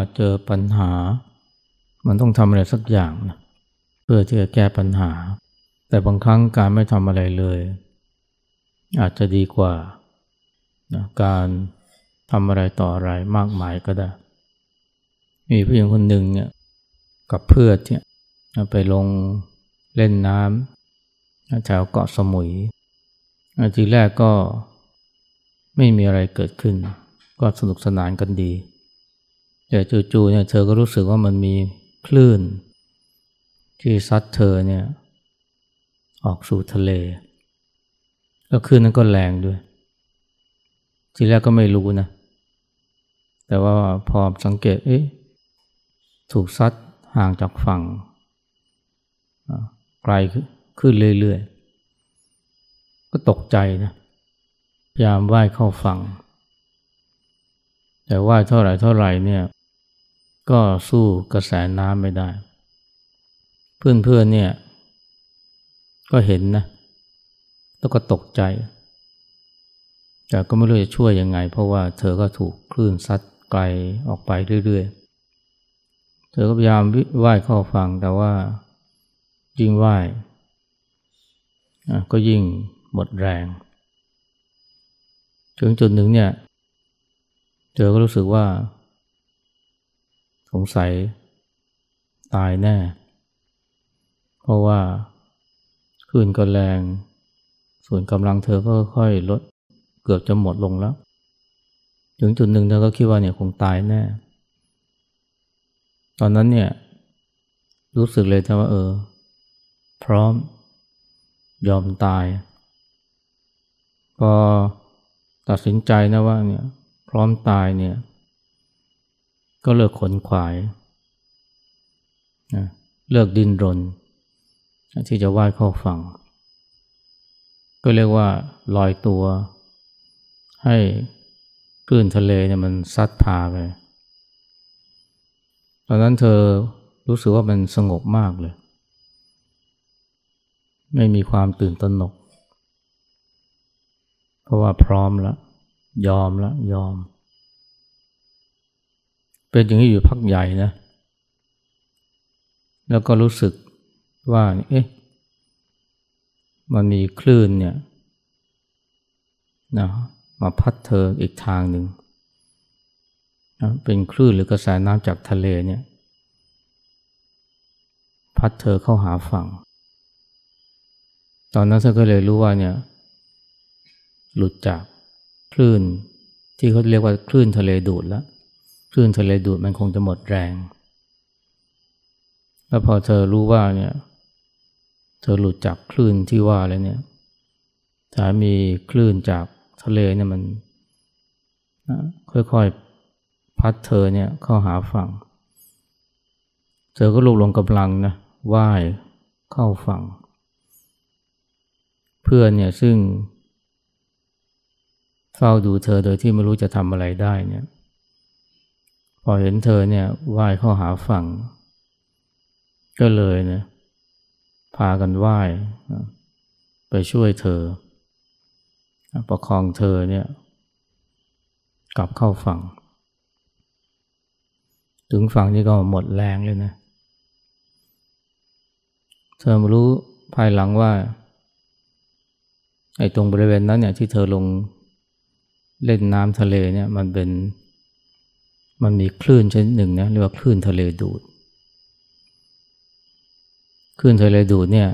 าเจอปัญหา มันต้องทำอะไรสักอย่างนะเพื่อที่จะแก้ปัญหา แต่บางครั้งการไม่ทำอะไรเลย อาจจะดีกว่านะการทำอะไรต่ออะไรมากมายก็ได้ มีผู้หญิงคนหนึ่งเนี่ยกับเพื่อนเนี่ยไปลงเล่นน้ำแถวเกาะสมุยทีแรกก็ไม่มีอะไรเกิดขึ้น ก็สนุกสนานกันดี แต่จู่ๆเนี่ยเธอก็รู้สึกว่ามันมีคลื่น ที่ซัดเธอเนี่ยออกสู่ทะเล แล้วคลื่นนั้นก็แรงด้วย ทีแรกก็ไม่รู้นะ แต่ว่าพอสังเกตเอ๊ะถูกซัดห่างจากฝั่งไกลขึ้นเรื่อยๆ ก็ตกใจนะพยายามว่ายเข้าฝั่ง แต่ว่ายเท่าไหร่เท่าไหร่เนี่ย ก็สู้กระแสน้ำไม่ได้ เพื่อนๆเนี่ย ก็เห็นนะ แล้วก็ตกใจ แต่ก็ไม่รู้จะช่วยยังไง เพราะว่าเธอก็ถูกคลื่นซัดไกลออกไปเรื่อยๆ เธอก็พยายามว่ายเข้าฝั่งแต่ว่ายิ่งว่ายก็ยิ่งหมดแรง ถึงจุดหนึ่งเนี่ย เธอก็รู้สึกว่า สงสัยตายแน่ เพราะว่าคลื่นก็แรง ส่วนกำลังเธอก็ค่อยลด เกือบจะหมดลงแล้ว ถึงจุดหนึ่งเธอก็คิดว่าเนี่ยคงตายแน่ ตอนนั้นเนี่ย รู้สึกเลยว่าเออ พร้อม ยอมตาย พอตัดสินใจนะว่าเนี่ย พร้อมตายเนี่ย ก็เลิกขนขวายนะเลิกดิ้นรน ที่จะว่ายเข้าฝั่ง ก็เรียกว่าลอยตัว ให้คลื่นทะเลเนี่ยมันซัดพาไป ตอนนั้นเธอรู้สึกว่ามันสงบมากเลย ไม่มีความตื่นตระหนก เพราะว่าพร้อมแล้ว ยอมแล้วยอม เป็นอย่างนี้อยู่พักใหญ่นะ แล้วก็รู้สึกว่าเอ๊ะมันมีคลื่นเนี่ยนะมาพัดเธออีกทางหนึ่งนะเป็นคลื่นหรือกระแสน้ำจากทะเลเนี่ยพัดเธอเข้าหาฝั่ง ตอนนั้นเธอก็เลยรู้ว่าเนี่ยหลุดจากคลื่นที่เขาเรียกว่าคลื่นทะเลดูดแล้ว คลื่นทะเลดูดมันคงจะหมดแรง แล้วพอเธอรู้ว่าเนี่ยเธอหลุดจากคลื่นที่ว่าแล้วเนี่ยถ้ามีคลื่นจากทะเลเนี่ยมันค่อยๆพัดเธอเนี่ยเข้าหาฝั่ง เธอก็ลุกลงกำลังนะว่ายเข้าฝั่ง เพื่อนเนี่ยซึ่งเฝ้าดูเธอโดยที่ไม่รู้จะทำอะไรได้เนี่ย พอเห็นเธอเนี่ยว่ายเข้าหาฝั่ง ก็เลยเนี่ยพากันว่ายไปช่วยเธอ ประคองเธอเนี่ยกลับเข้าฝั่ง ถึงฝั่งนี่ก็หมดแรงเลยนะ เธอมารู้ภายหลังว่าไอ้ตรงบริเวณนั้นเนี่ยที่เธอลงเล่นน้ำทะเลเนี่ยมันเป็น มันมีคลื่นชนิดหนึ่งนะเรียกว่าคลื่นทะเลดูด คลื่นทะเลดูดเนี่ย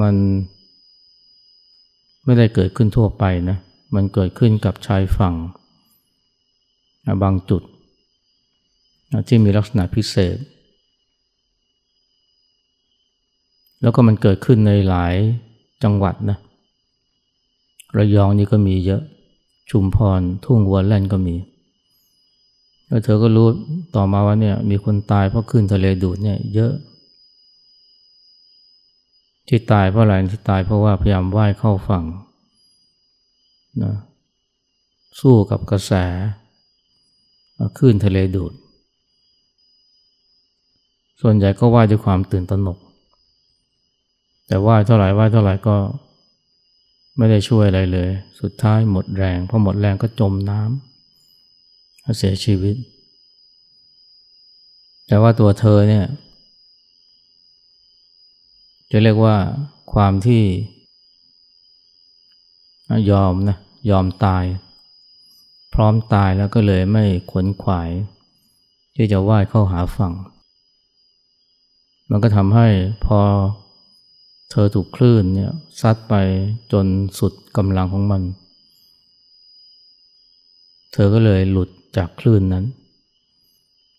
มันไม่ได้เกิดขึ้นทั่วไปนะ มันเกิดขึ้นกับชายฝั่ง บางจุด ที่มีลักษณะพิเศษ แล้วก็มันเกิดขึ้นในหลายจังหวัดนะ ระยองนี่ก็มีเยอะ ชุมพรทุ่งวัวแล่นก็มี แล้วเธอก็รู้ต่อมาว่าเนี่ยมีคนตายเพราะขึ้นทะเลดูดเนี่ยเยอะ ที่ตายเพราะอะไรที่ตายเพราะว่าพยายามว่ายเข้าฝั่งนะสู้กับกระแสขึ้นทะเลดูด ส่วนใหญ่ก็ว่ายด้วยความตื่นตระหนก แต่ว่ายเท่าไหร่ว่ายเท่าไหร่ก็ ไม่ได้ช่วยอะไรเลย สุดท้ายหมดแรงพอหมดแรงก็จมน้ำเสียชีวิต แต่ว่าตัวเธอเนี่ยจะเรียกว่าความที่ยอมนะยอมตาย พร้อมตายแล้วก็เลยไม่ขนขวาย ที่จะว่ายเข้าหาฝั่ง มันก็ทำให้พอ เธอถูกคลื่นเนี่ยซัดไปจนสุดกำลังของมัน เธอก็เลยหลุดจากคลื่นนั้น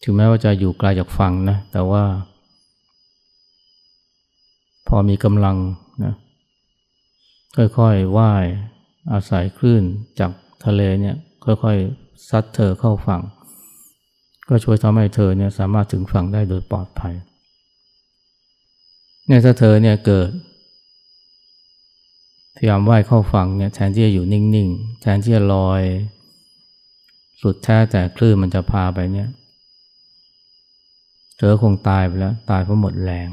ถึงแม้ว่าจะอยู่ไกลจากฝั่งนะ แต่ว่า พอมีกำลังนะค่อยๆว่ายอาศัยคลื่นจากทะเลเนี่ยค่อยๆซัดเธอเข้าฝั่ง ก็ช่วยทำให้เธอเนี่ยสามารถถึงฝั่งได้โดยปลอดภัย เนี่ยถ้าเธอเนี่ยเกิด พยายามว่ายเข้าฝั่งเนี่ยแทนที่จะอยู่นิ่งๆ แทนที่จะลอย สุดแท้แต่คลื่นมันจะพาไปเนี่ย เธอคงตายไปแล้ว ตายเพราะหมดแรง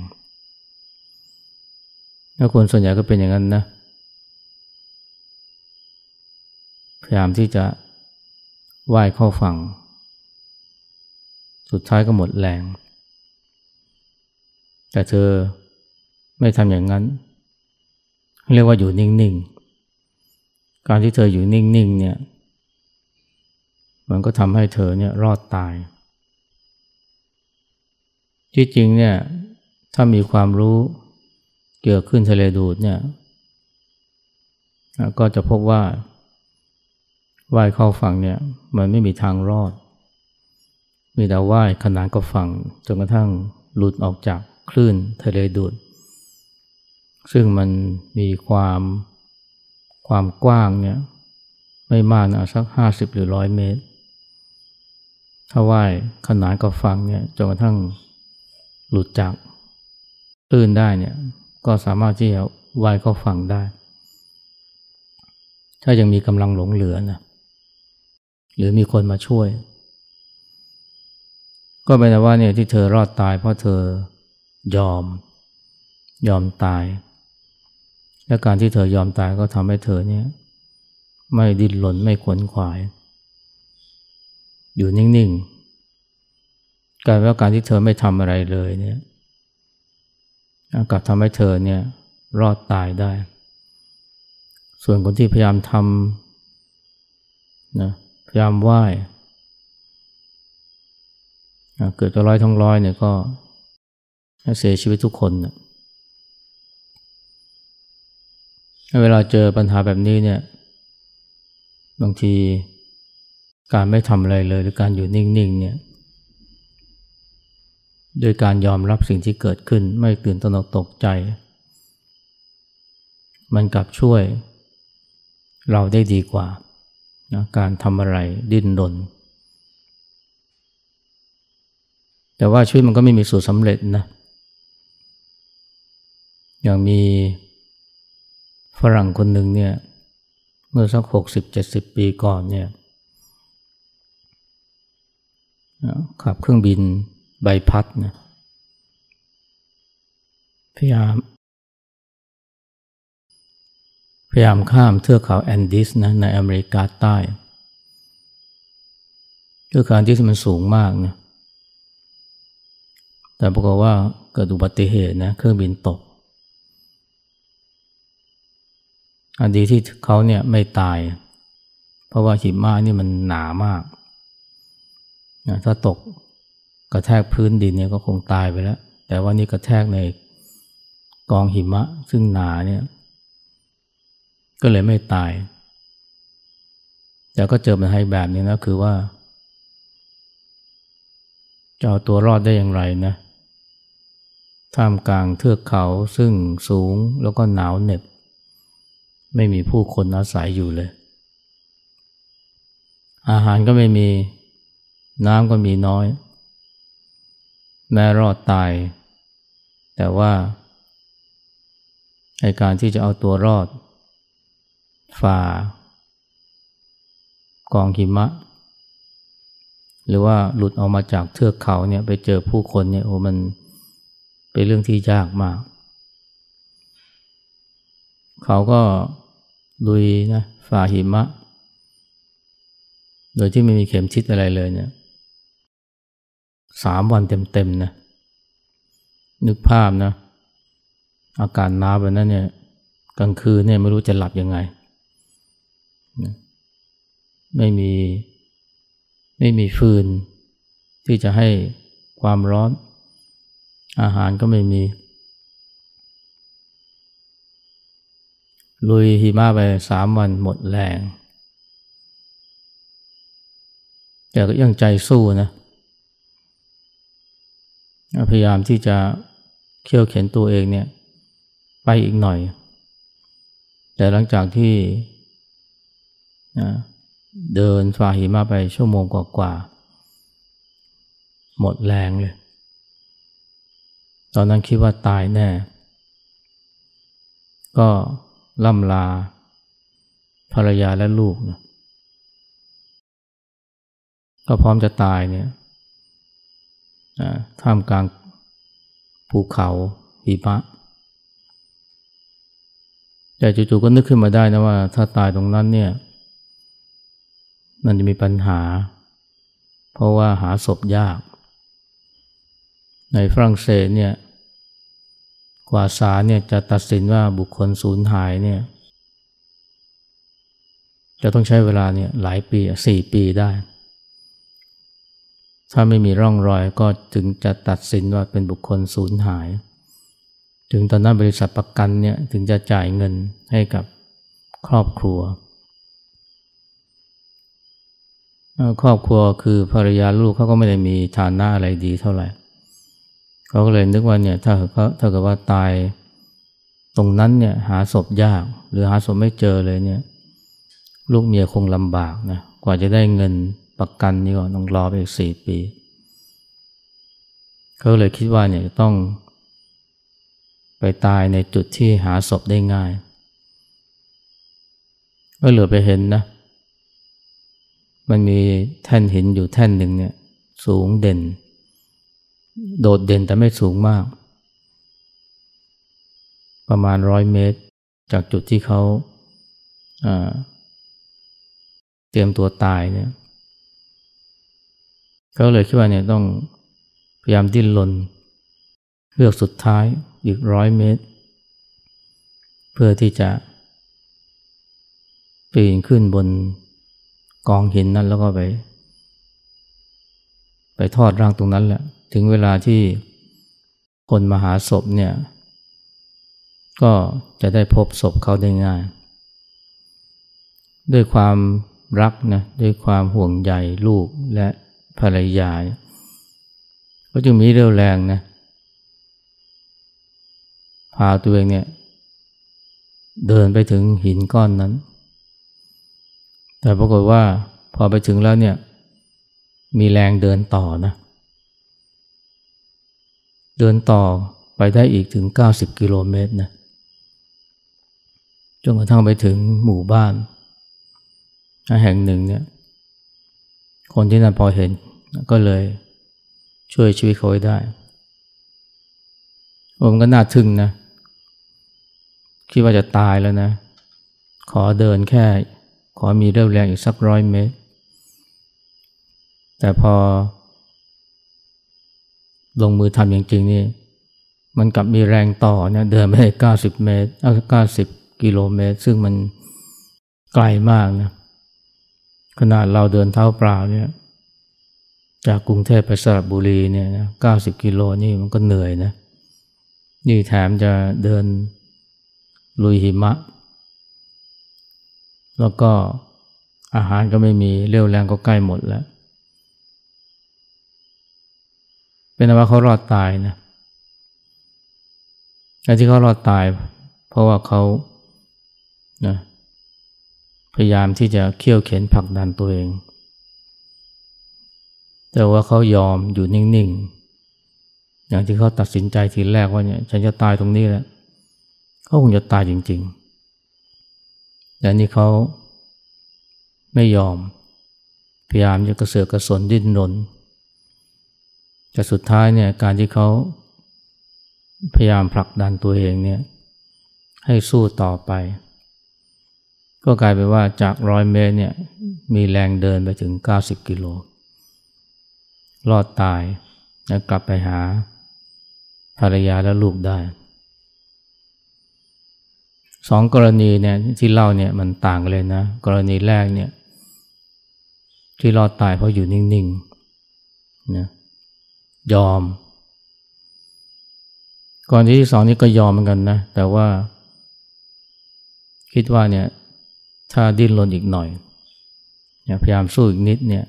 แล้วคนส่วนใหญ่ก็เป็นอย่างนั้นนะ พยายามที่จะว่ายเข้าฝั่ง สุดท้ายก็หมดแรง แต่เธอ ไม่ทำอย่างนั้น เรียกว่าอยู่นิ่งๆ การที่เธออยู่นิ่งๆเนี่ย มันก็ทำให้เธอเนี่ยรอดตาย ที่จริงเนี่ยถ้ามีความรู้เกี่ยวขึ้นทะเลดูดเนี่ยก็จะพบว่าว่ายเข้าฝั่งเนี่ยมันไม่มีทางรอด มีแต่ว่ายขนานกับฝั่งจนกระทั่งหลุดออกจากคลื่นทะเลดูด ซึ่งมันมีความความกว้างเนี่ยไม่มากนะสักห้าสิบหรือร้อยเมตร ถ้าว่ายขนานกับฝั่งเนี่ยจนกระทั่งหลุดจากคลื่นได้เนี่ยก็สามารถที่จะว่ายเข้าฝั่งได้ ถ้ายังมีกำลังหลงเหลือนะหรือมีคนมาช่วย ก็เป็นว่าเนี่ยที่เธอรอดตายเพราะเธอยอม ยอมตาย และการที่เธอยอมตายก็ทำให้เธอเนี่ยไม่ดิ้นรนไม่ขวนขวาย อยู่นิ่งๆกลายว่าการที่เธอไม่ทำอะไรเลยเนี่ยกลับทำให้เธอเนี่ยรอดตายได้ ส่วนคนที่พยายามทำนะพยายามไหว้เกิดจะร้อยทั้งร้อยเนี่ยก็เสียชีวิตทุกคนนะ เวลาเจอปัญหาแบบนี้เนี่ย บางทีการไม่ทำอะไรเลยหรือการอยู่นิ่งๆเนี่ยโดยการยอมรับสิ่งที่เกิดขึ้นไม่ตื่นตระหนกตกใจ มันกลับช่วย เราได้ดีกว่านะการทำอะไรดิ้นรนแต่ว่าชีวิตมันก็ไม่มีสูตรสำเร็จนะอย่างมี ฝรั่งคนหนึ่งเนี่ยเมื่อสักหกสิบเจ็ดสิบปีก่อนเนี่ยขับเครื่องบินใบพัดนะพยายามพยายามข้ามเทือกเขาแอนดิสนะในอเมริกาใต้เทือกเขาแอนดิสมันสูงมากนะแต่ปรากฏว่าเกิดอุบัติเหตุนะเครื่องบินตก อัน ดีที่เขาเนี่ยไม่ตาย เพราะว่าหิมะนี่มันหนามากนะถ้าตกกระแทกพื้นดินเนี่ยก็คงตายไปแล้ว แต่ว่านี่กระแทกในกองหิมะซึ่งหนาเนี่ย ก็เลยไม่ตาย แต่ก็เจอปัญหาแบบนี้นะคือว่าจะเอาตัวรอดได้อย่างไรนะท่ามกลางเทือกเขาซึ่งสูงแล้วก็หนาวเหน็บ ไม่มีผู้คนอาศัยอยู่เลย อาหารก็ไม่มีน้ำก็มีน้อย แม้รอดตาย แต่ว่าในการที่จะเอาตัวรอด ฝ่า กองหิมะ หรือว่าหลุดออกมาจากเทือกเขาเนี่ยไปเจอผู้คนเนี่ยโอ้มันเป็นเรื่องที่ยากมาก เขาก็ ลุยนะฝ่าหิมะ โดยที่ไม่มีเข็มทิศอะไรเลยเนี่ยสามวันเต็มๆนะนึกภาพนะ อากาศหนาวแบบนั้นเนี่ยกลางคืนเนี่ยไม่รู้จะหลับยังไงไม่มีไม่มีฟืน ที่จะให้ความร้อน อาหารก็ไม่มี ลุยหิมะไปสามวันหมดแรง แต่ก็ยังใจสู้นะ พยายามที่จะเขี่ยวเข็นตัวเองเนี่ย ไปอีกหน่อย แต่หลังจากที่เดินฝ่าหิมะไปชั่วโมงกว่าๆหมดแรงเลย ตอนนั้นคิดว่าตายแน่ ก็ ล่ำลา ภรรยาและลูกนะก็พร้อมจะตายเนี่ยท่ามกลางภูเขาหิมะแต่จู่ๆก็นึกขึ้นมาได้นะว่า ถ้าตายตรงนั้นเนี่ย มันจะมีปัญหา เพราะว่าหาศพยาก ในฝรั่งเศสเนี่ย กว่าศาลเนี่ยจะตัดสินว่าบุคคลสูญหายเนี่ยจะต้องใช้เวลาเนี่ยหลายปีสี่ปีได้ ถ้าไม่มีร่องรอยก็ถึงจะตัดสินว่าเป็นบุคคลสูญหาย ถึงตอนนั้นบริษัทประกันเนี่ยถึงจะจ่ายเงินให้กับครอบครัว ครอบครัวคือภรรยาลูกเขาก็ไม่ได้มีฐานะอะไรดีเท่าไหร่ เขาก็เลยนึกว่าเนี่ยถ้าเขาถ้าเกิดว่าตายตรงนั้นเนี่ยหาศพยาก หรือหาศพไม่เจอเลยเนี่ยลูกเมียคงลำบากนะกว่าจะได้เงินประกันนี่ก็ต้องรอไปอีกสี่ปี เขาเลยคิดว่าเนี่ยต้อง ไปตายในจุดที่หาศพได้ง่ายก็เหลือไปเห็นนะ มันมีแท่นหินอยู่แท่นหนึ่งเนี่ยสูงเด่น โดดเด่นแต่ไม่สูงมาก ประมาณร้อยเมตร จากจุดที่เขาเตรียมตัวตายเนี่ยเขาเลยคิดว่าเนี่ยต้องพยายามดิ้นรนเลือกสุดท้ายอีกร้อยเมตร เพื่อที่จะปีนขึ้นบนกองหินนั้นแล้วก็ไป ไปทอดร่างตรงนั้นแหละ ถึงเวลาที่คนมาหาศพเนี่ย ก็จะได้พบศพเขาได้ง่าย ด้วยความรักนะด้วยความห่วงใยลูกและภรรยาก็จึงมีเรี่ยวแรงนะพาตัวเองเนี่ยเดินไปถึงหินก้อนนั้น แต่ปรากฏว่าพอไปถึงแล้วเนี่ยมีแรงเดินต่อนะ เดินต่อไปได้อีกถึง 90 กิโลเมตรนะจนกระทั่งไปถึงหมู่บ้านแห่งหนึ่งเนี่ยคนที่นั่นพอเห็นก็เลยช่วยชีวิตเขาไว้ได้ผมก็น่าทึ่งนะ คิดว่าจะตายแล้วนะ ขอเดินแค่ ขอมีเรี่ยวแรงอีกสักร้อยเมตร แต่พอ ลงมือทำจริงๆนี่มันกลับมีแรงต่อเนี่ยเดินไปเก้าสิบเมตรเก้าสิบกิโลเมตร ซึ่งมันไกลมากนะขนาดเราเดินเท้าเปล่าเนี่ย จากกรุงเทพไปสระบุรีเนี่ยเก้าสิบกิโลนี่มันก็เหนื่อยนะ นี่แถมจะเดินลุยหิมะ แล้วก็อาหารก็ไม่มีเรี่ยวแรงก็ใกล้หมดแล้ว เป็นว่าเขารอดตายนะไอ้ที่เขารอดตาย เพราะว่าเขานะพยายามที่จะเขี่ยวเข็นผลักดันตัวเอง แต่ว่าเขายอมอยู่นิ่งๆ อย่างที่เขาตัดสินใจทีแรกว่าเนี่ยฉันจะตายตรงนี้แหละเขาคงจะตายจริงๆ แต่นี่เขาไม่ยอม พยายามจะกระเสือกกระสนดิ้นรน แต่สุดท้ายเนี่ยการที่เขาพยายามผลักดันตัวเองเนี่ยให้สู้ต่อไป ก็กลายเป็นว่าจากร้อยเมตรเนี่ยมีแรงเดินไปถึง 90 กิโล รอดตายแล้วกลับไปหาภรรยาและลูกได้สองกรณีเนี่ยที่เล่าเนี่ยมันต่างกันเลยนะ กรณีแรกเนี่ยที่รอดตายเพราะอยู่นิ่งๆนะ ยอม ก่อนที่สองนี่ก็ยอมเหมือนกันนะ แต่ว่า คิดว่าเนี่ย ถ้าดิ้นรนอีกหน่อยพยายามสู้อีกนิดเนี่ย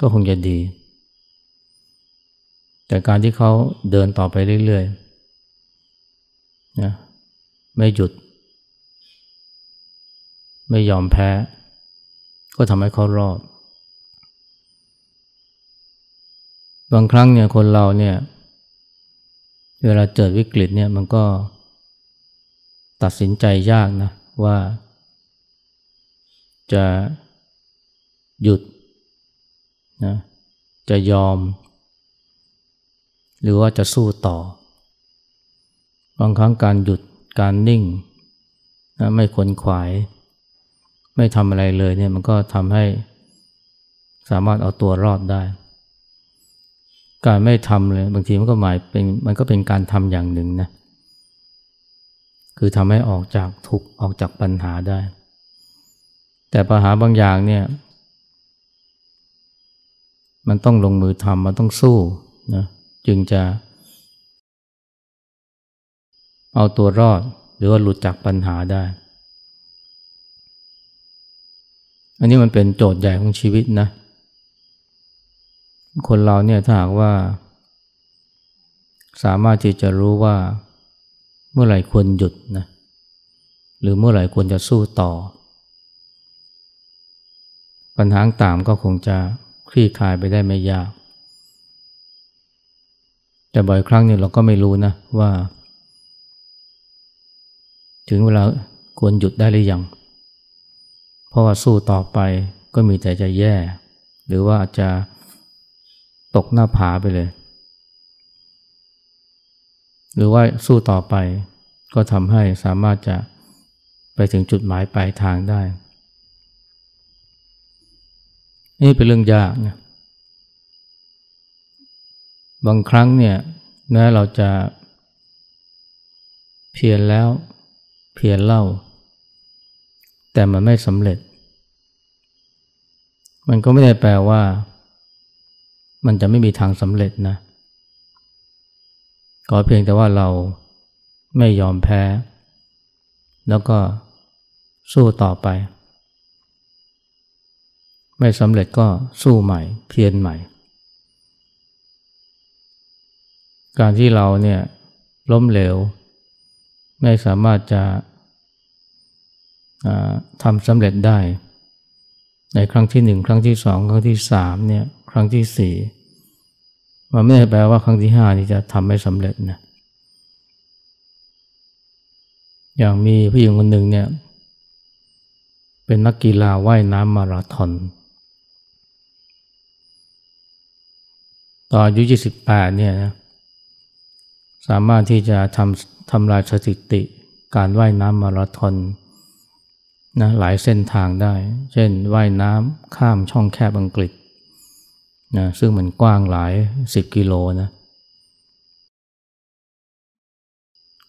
ก็คงจะดี แต่การที่เขาเดินต่อไปเรื่อยๆนะไม่หยุด ไม่ยอมแพ้ ก็ทำให้เขารอด บางครั้งเนี่ยคนเราเนี่ย เวลาเจอวิกฤตเนี่ยมันก็ตัดสินใจยากนะว่า จะหยุดนะจะยอม หรือว่าจะสู้ต่อ บางครั้งการหยุดการนิ่งนะไม่ขนขวาย ไม่ทำอะไรเลยเนี่ยมันก็ทำให้สามารถเอาตัวรอดได้ การไม่ทำเลยบางทีมันก็หมายเป็นมันก็เป็นการทำอย่างหนึ่งนะคือทำให้ออกจากทุกออกจากปัญหาได้ แต่ปัญหาบางอย่างเนี่ยมันต้องลงมือทำมันต้องสู้นะจึงจะ เอาตัวรอดหรือว่าหลุดจากปัญหาได้ อันนี้มันเป็นโจทย์ใหญ่ของชีวิตนะ คนเราเนี่ยถ้าหากว่า สามารถที่จะรู้ว่าเมื่อไหร่ควรหยุดนะหรือเมื่อไหร่ควรจะสู้ต่อ ปัญหาต่างก็คงจะคลี่คลายไปได้ไม่ยาก แต่บ่อยครั้งเนี่ยเราก็ไม่รู้นะว่า ถึงเวลาควรหยุดได้หรือยัง เพราะว่าสู้ต่อไปก็มีแต่จะแย่ หรือว่าจะ ตกหน้าผาไปเลย หรือว่าสู้ต่อไปก็ทำให้สามารถจะไปถึงจุดหมายปลายทางได้ นี่เป็นเรื่องยากนะบางครั้งเนี่ยแม้เราจะเพียรแล้วเพียรเล่า แต่มันไม่สำเร็จ มันก็ไม่ได้แปลว่า มันจะไม่มีทางสำเร็จนะก็เพียงแต่ว่าเราไม่ยอมแพ้ แล้วก็สู้ต่อไป ไม่สำเร็จก็สู้ใหม่ เพียรใหม่ การที่เราเนี่ยล้มเหลว ไม่สามารถจะทำสำเร็จได้ ในครั้งที่หนึ่งครั้งที่สองครั้งที่สามเนี่ย ครั้งที่สี่มันไม่ได้แปลว่าครั้งที่ห้านี่จะทำไม่สำเร็จนะอย่างมีผู้หญิงคนหนึ่งเนี่ยเป็นนักกีฬาว่ายน้ำมาราธอนตอนอายุ 28 เนี่ยนะสามารถที่จะทำทำลายสถิติการว่ายน้ำมาราธอนนะหลายเส้นทางได้ เช่นว่ายน้ำข้ามช่องแคบอังกฤษ นะซึ่งมันกว้างหลายสิบกิโลนะ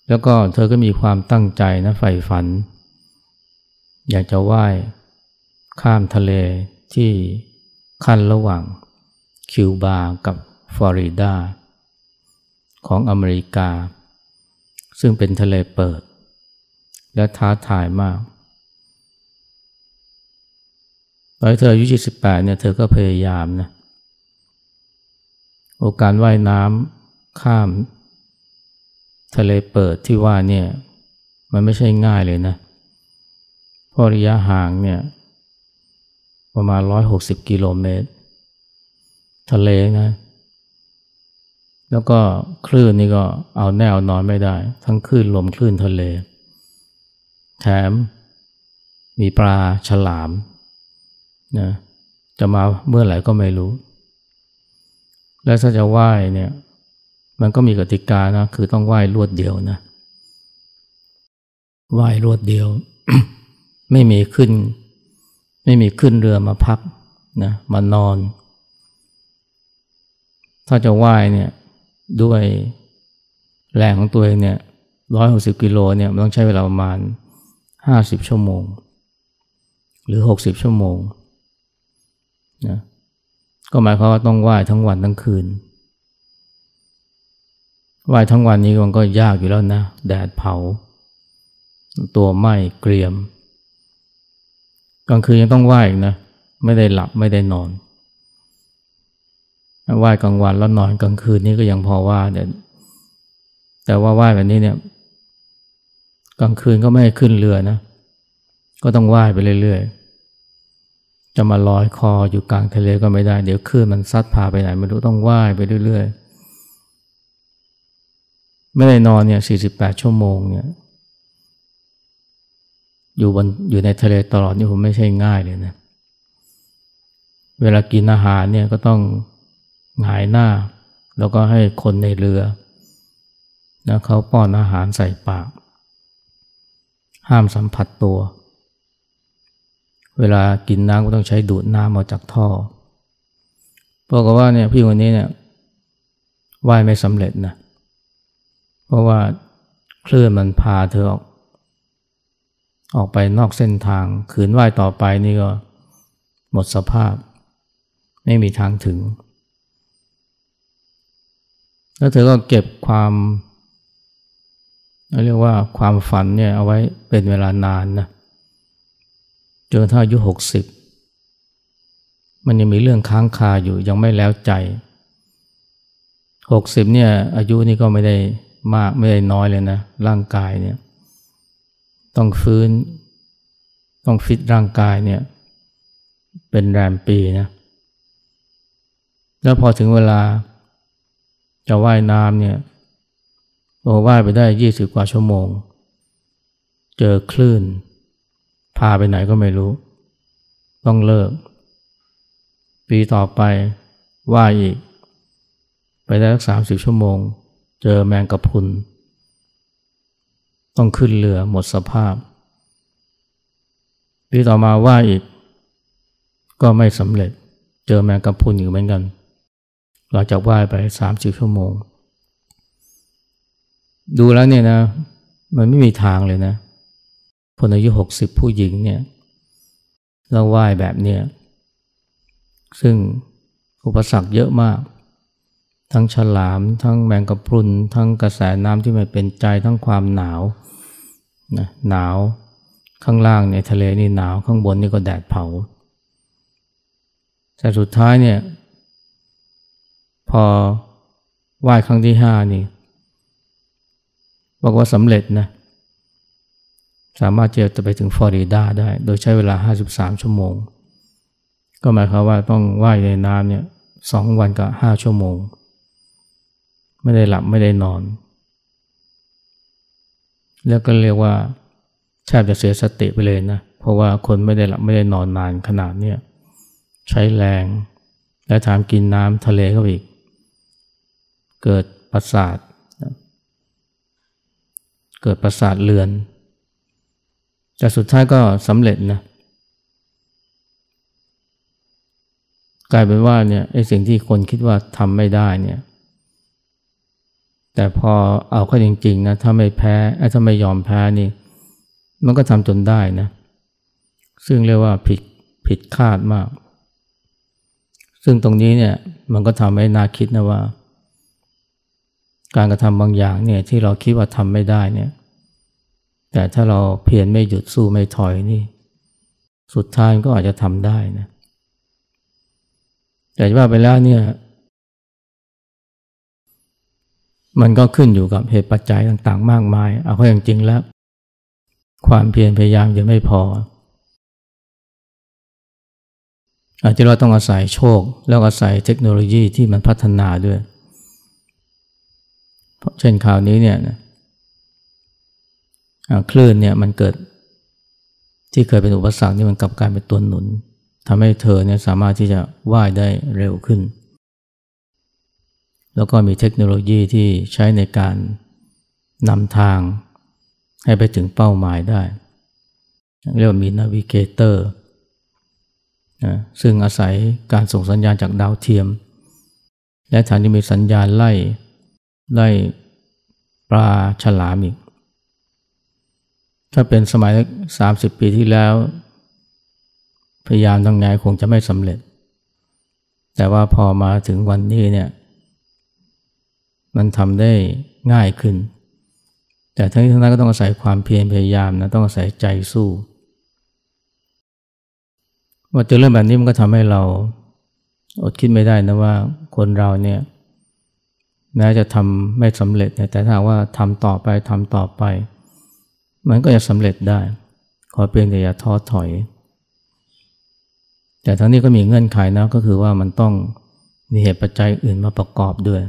แล้วก็เธอก็มีความตั้งใจนะใฝ่ฝัน อยากจะว่ายข้ามทะเลที่ขั้นระหว่างคิวบากับฟลอริดาของอเมริกา ซึ่งเป็นทะเลเปิด และท้าทายมากตอนเธออายุ28เนี่ย เธอก็พยายามนะ โอกาสว่ายน้ำข้ามทะเลเปิดที่ว่าเนี่ยมันไม่ใช่ง่ายเลยนะเพราะระยะห่างเนี่ยประมาณ 160 กิโลเมตร ทะเลนะ แล้วก็คลื่นนี่ก็เอาแนวนอนไม่ได้ ทั้งคลื่นลมคลื่นทะเล แถมมีปลาฉลามนะจะมาเมื่อไหร่ก็ไม่รู้ และถ้าจะว่ายเนี่ย มันก็มีกติกานะ คือต้องว่ายรวดเดียวนะว่ายรวดเดียว ไม่มีขึ้น ไม่มีขึ้นเรือมาพักนะ มานอน ถ้าจะว่ายเนี่ย ด้วยแรงของตัวเองเนี่ยร้อยหกสิบกิโลเนี่ยมันต้องใช้เวลาประมาณห้าสิบชั่วโมง หรือหกสิบชั่วโมงนะ ก็หมายความว่าต้องว่ายทั้งวันทั้งคืนว่ายทั้งวันนี้มันก็ยากอยู่แล้วนะ แดดเผา ตัวไหม้เกรียมกลางคืนยังต้องว่ายอีกนะ ไม่ได้หลับไม่ได้นอนว่ายกลางวันแล้วนอนกลางคืนนี่ก็ยังพอว่าแต่แต่ว่าว่ายแบบนี้เนี่ย กลางคืนก็ไม่ให้ขึ้นเรือนะ ก็ต้องว่ายไปเรื่อยๆ จะมาลอยคออยู่กลางทะเลก็ไม่ได้ เดี๋ยวคลื่นมันซัดพาไปไหนไม่รู้ต้องว่ายไปเรื่อยๆ ไม่ได้นอนเนี่ยสี่สิบแปดชั่วโมงเนี่ยอยู่บนอยู่ในทะเลตลอดนี่ผมไม่ใช่ง่ายเลยนะ เวลากินอาหารเนี่ยก็ต้องหงายหน้า แล้วก็ให้คนในเรือนะเขาป้อนอาหารใส่ปาก ห้ามสัมผัสตัว เวลากินน้ำก็ต้องใช้ดูดน้ำออกจากท่อเพราะว่าเนี่ยพี่คนนี้เนี่ยว่ายไม่สำเร็จนะ เพราะว่าคลื่นมันพาเธอออก ออกไปนอกเส้นทาง ขืนว่ายต่อไปนี่ก็หมดสภาพ ไม่มีทางถึง แล้วเธอก็เก็บความเรียกว่าความฝันเนี่ยเอาไว้เป็นเวลานานนะ จนถ้าอายุหกสิบมันยังมีเรื่องค้างคาอยู่ยังไม่แล้วใจหกสิบเนี่ยอายุนี่ก็ไม่ได้มากไม่ได้น้อยเลยนะ ร่างกายเนี่ยต้องฟื้น ต้องฟิตร่างกายเนี่ยเป็นแรมปีนะแล้วพอถึงเวลาจะว่ายน้ำเนี่ยพอว่ายไปได้ยี่สิบกว่าชั่วโมง เจอคลื่น พาไปไหนก็ไม่รู้ ต้องเลิก ปีต่อไปว่าอีก ไปได้สักสามสิบชั่วโมง เจอแมงกะพุน ต้องขึ้นเรือหมดสภาพ ปีต่อมาว่าอีก ก็ไม่สำเร็จ เจอแมงกะพุนอยู่เหมือนกัน หลังจากว่ายไปสามสิบชั่วโมง ดูแล้วเนี่ยนะ มันไม่มีทางเลยนะ คนอายุหกสิบผู้หญิงเนี่ยแล้วว่ายแบบเนี้ยซึ่งอุปสรรคเยอะมาก ทั้งฉลาม ทั้งแมงกะพรุน ทั้งกระแสน้ำที่ไม่เป็นใจทั้งความหนาวนะหนาวข้างล่างในทะเลนี่หนาวข้างบนนี่ก็แดดเผา แต่สุดท้ายเนี่ยพอว่ายครั้งที่ห้านี่บอกว่าสำเร็จนะ สามารถจะไปถึงฟลอริดาได้ โดยใช้เวลา 53 ชั่วโมง ก็หมายความว่าต้องว่ายในน้ำเนี่ยสองวันกับห้าชั่วโมง ไม่ได้หลับไม่ได้นอน แล้วก็เรียกว่าแทบจะเสียสติไปเลยนะ เพราะว่าคนไม่ได้หลับไม่ได้นอนนานขนาดเนี้ยใช้แรง และถามกินน้ำทะเลเข้าอีก เกิดประสาท เกิดประสาทเลือน แต่สุดท้ายก็สำเร็จนะกลายเป็นว่าเนี่ยไอ้สิ่งที่คนคิดว่าทำไม่ได้เนี่ย แต่พอเอาเข้าจริงๆนะถ้าไม่แพ้ถ้าไม่ยอมแพ้นี่ มันก็ทำจนได้นะ ซึ่งเรียกว่าผิดผิดคาดมาก ซึ่งตรงนี้เนี่ยมันก็ทำให้น่าคิดนะว่า การกระทำบางอย่างเนี่ยที่เราคิดว่าทำไม่ได้เนี่ย แต่ถ้าเราเพียรไม่หยุดสู้ไม่ถอยนี่ สุดท้ายก็อาจจะทำได้นะ แต่ว่าไปแล้วเนี่ย มันก็ขึ้นอยู่กับเหตุปัจจัยต่าง ๆ มากมาย เอาเข้าจริงๆแล้ว ความเพียรพยายามยังไม่พอ อาจจะเราต้องอาศัยโชค แล้วอาศัยเทคโนโลยีที่มันพัฒนาด้วย เช่นข่าวนี้เนี่ย คลื่นเนี่ยมันเกิดที่เคยเป็นอุปสรรคนี่มันกลับกลายเป็นตัวหนุนทำให้เธอเนี่ยสามารถที่จะว่ายได้เร็วขึ้น แล้วก็มีเทคโนโลยีที่ใช้ในการนำทางให้ไปถึงเป้าหมายได้ เรียกว่ามี navigator นะซึ่งอาศัยการส่งสัญญาณจากดาวเทียม และฐานที่มีสัญญาณไล่ไล่ปลาฉลามอีก ถ้าเป็นสมัย 30 ปีที่แล้ว พยายามทางไงคงจะไม่สำเร็จ แต่ว่าพอมาถึงวันนี้เนี่ย มันทำได้ง่ายขึ้น แต่ทั้งนี้ทั้งนั้นก็ต้องอาศัยความเพียรพยายามนะต้องอาศัยใจสู้ว่าเจอเรื่องแบบนี้มันก็ทำให้เราอดคิดไม่ได้นะว่าคนเราเนี่ยแม้จะทำไม่สำเร็จ แต่ถ้าว่าทำต่อไปทำต่อไป มันก็จะสำเร็จได้ ขอเพียงแต่อย่าท้อถอย แต่ทั้งนี้ก็มีเงื่อนไขนะก็คือว่ามันต้องมีเหตุปัจจัยอื่นมาประกอบด้วย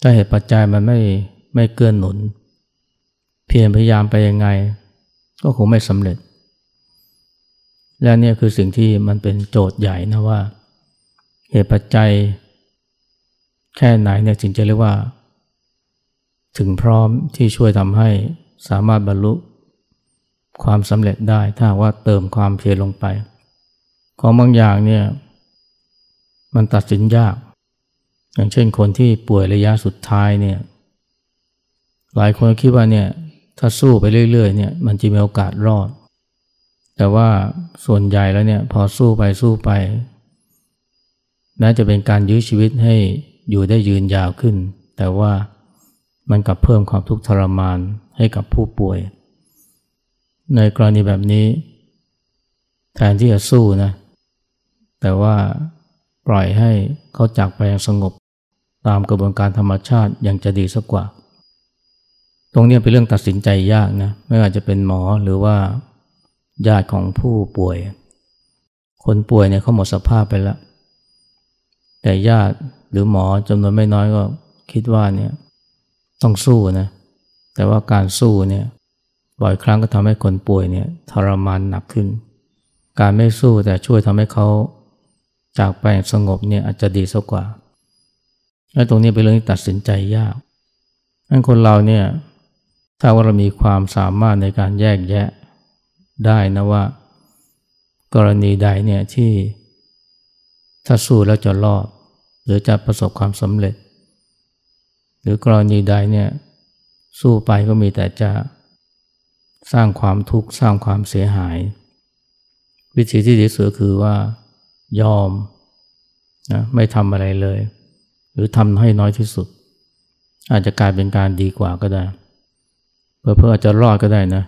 ถ้าเหตุปัจจัยมันไม่ไม่เกื้อนหนุน เพียรพยายามไปยังไง ก็คงไม่สำเร็จ และนี่คือสิ่งที่มันเป็นโจทย์ใหญ่นะว่า เหตุปัจจัยแค่ไหนเนี่ยจึงจะเรียกว่า ถึงพร้อมที่ช่วยทำให้สามารถบรรลุความสำเร็จได้ถ้าว่าเติมความเพียรลงไป ของบางอย่างเนี่ยมันตัดสินยาก อย่างเช่นคนที่ป่วยระยะสุดท้ายเนี่ยหลายคนคิดว่าเนี่ยถ้าสู้ไปเรื่อยๆเนี่ยมันจะมีโอกาสรอด แต่ว่าส่วนใหญ่แล้วเนี่ยพอสู้ไปสู้ไปแม้จะเป็นการยื้อชีวิตให้อยู่ได้ยืนยาวขึ้น แต่ว่า มันกลับเพิ่มความทุกข์ทรมานให้กับผู้ป่วย ในกรณีแบบนี้ แทนที่จะสู้นะ แต่ว่าปล่อยให้เขาจากไปอย่างสงบ ตามกระบวนการธรรมชาติยังจะดีสักกว่า ตรงนี้เป็นเรื่องตัดสินใจยากนะ ไม่ว่าจะเป็นหมอหรือว่าญาติของผู้ป่วย คนป่วยเนี่ยเขาหมดสภาพไปแล้ว แต่ญาติหรือหมอจำนวนไม่น้อยก็คิดว่าเนี่ย ต้องสู้นะ แต่ว่าการสู้เนี่ยบ่อยครั้งก็ทำให้คนป่วยเนี่ยทรมานหนักขึ้น การไม่สู้แต่ช่วยทำให้เขาจากไปสงบเนี่ยอาจจะดีสักกว่า และตรงนี้เป็นเรื่องที่ตัดสินใจยากงั้นคนเราเนี่ยถ้าว่าเรามีความสามารถในการแยกแยะได้นะว่า กรณีใดเนี่ยที่ถ้าสู้แล้วจะรอด หรือจะประสบความสำเร็จ หรือกรณีใดเนี่ยสู้ไปก็มีแต่จะสร้างความทุกข์สร้างความเสียหาย วิธีที่ดีสุดคือว่ายอมนะไม่ทำอะไรเลย หรือทำให้น้อยที่สุด อาจจะกลายเป็นการดีกว่าก็ได้เพื่อเพื่อจะรอดก็ได้นะ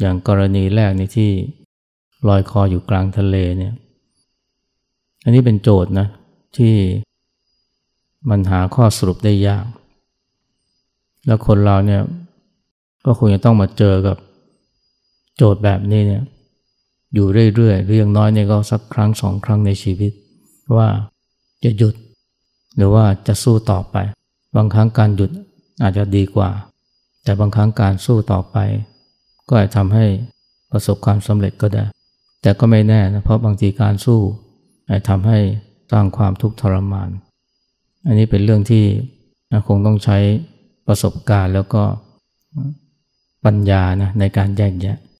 อย่างกรณีแรกนี่ที่ลอยคออยู่กลางทะเลเนี่ย อันนี้เป็นโจทย์นะที่มันหาข้อสรุปได้ยาก แล้วคนเราเนี่ยก็คงจะต้องมาเจอกับโจทย์แบบนี้เนี่ยอยู่เรื่อยๆเรื่องน้อยเนี่ยก็สักครั้งสองครั้งในชีวิต ว่าจะหยุด หรือว่าจะสู้ต่อไป บางครั้งการหยุดอาจจะดีกว่า แต่บางครั้งการสู้ต่อไป ก็อาจทำให้ประสบความสำเร็จก็ได้ แต่ก็ไม่แน่นะเพราะบางทีการสู้อาจทำให้สร้างความทุกข์ทรมาน อันนี้เป็นเรื่องที่คงต้องใช้ ประสบการณ์แล้วก็ปัญญานะในการแยกแยะ